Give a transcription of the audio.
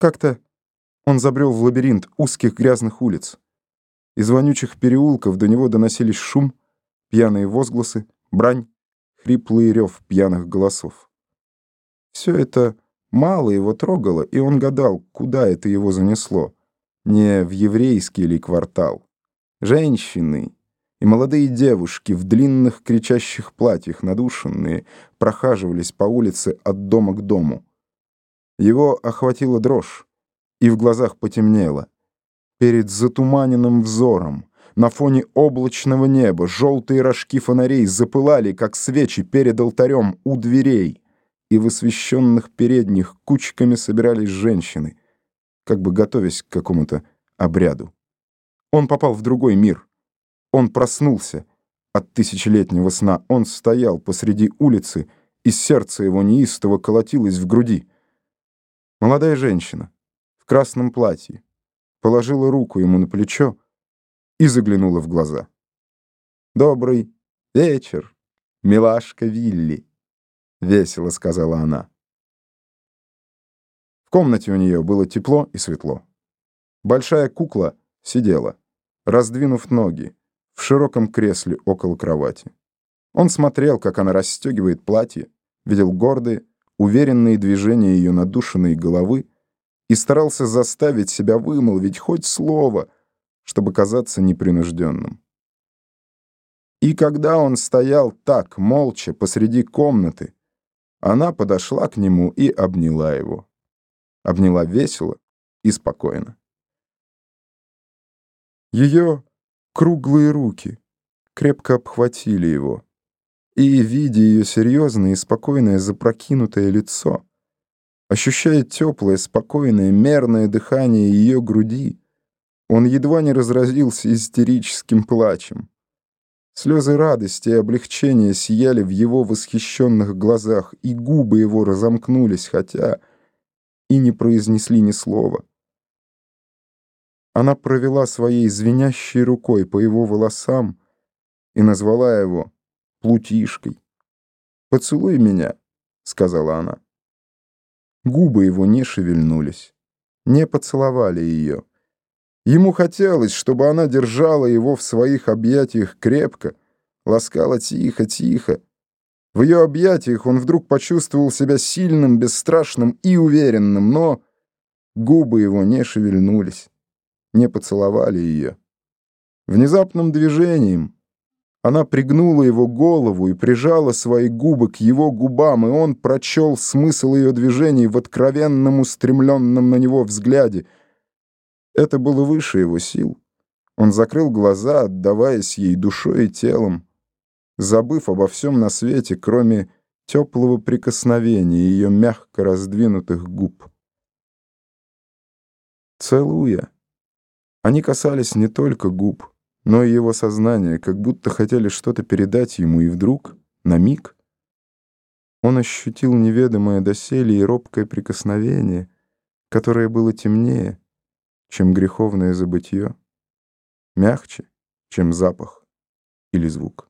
Как-то он забрел в лабиринт узких грязных улиц. Из вонючих переулков до него доносились шум, пьяные возгласы, брань, хриплый рев пьяных голосов. Все это мало его трогало, и он гадал, куда это его занесло. Не в еврейский ли квартал. Женщины и молодые девушки в длинных кричащих платьях, надушенные, прохаживались по улице от дома к дому. Его охватила дрожь, и в глазах потемнело. Перед затуманенным взором, на фоне облачного неба, желтые рожки фонарей запылали, как свечи перед алтарем у дверей, и в освещенных передних кучками собирались женщины, как бы готовясь к какому-то обряду. Он попал в другой мир. Он проснулся от тысячелетнего сна. Он стоял посреди улицы, и сердце его неистово колотилось в груди. Молодая женщина в красном платье положила руку ему на плечо и заглянула в глаза. «Добрый вечер, милашка Вилли», — весело сказала она. В комнате у нее было тепло и светло. Большая кукла сидела, раздвинув ноги, в широком кресле около кровати. Он смотрел, как она расстегивает платье, видел гордые, уверенные движения ее надушенной головы и старался заставить себя вымолвить хоть слово, чтобы казаться непринужденным. И когда он стоял так, молча, посреди комнаты, она подошла к нему и обняла его. Обняла весело и спокойно. Ее круглые руки крепко обхватили его и, видя ее серьезное и спокойное запрокинутое лицо, ощущая теплое, спокойное, мерное дыхание ее груди, он едва не разразился истерическим плачем. Слезы радости и облегчения сияли в его восхищенных глазах, и губы его разомкнулись, хотя и не произнесли ни слова. Она провела своей звенящей рукой по его волосам и назвала его плутишкой. «Поцелуй меня», — сказала она. Губы его не шевельнулись, не поцеловали ее. Ему хотелось, чтобы она держала его в своих объятиях крепко, ласкала тихо-тихо. В ее объятиях он вдруг почувствовал себя сильным, бесстрашным и уверенным, но губы его не шевельнулись, не поцеловали ее. Внезапным движением — она пригнула его голову и прижала свои губы к его губам, и он прочел смысл ее движений в откровенном устремленном на него взгляде. Это было выше его сил. Он закрыл глаза, отдаваясь ей душой и телом, забыв обо всем на свете, кроме теплого прикосновения ее мягко раздвинутых губ. Целуя, они касались не только губ, но и его сознание, как будто хотели что-то передать ему, и вдруг, на миг, он ощутил неведомое доселе и робкое прикосновение, которое было темнее, чем греховное забытье, мягче, чем запах или звук.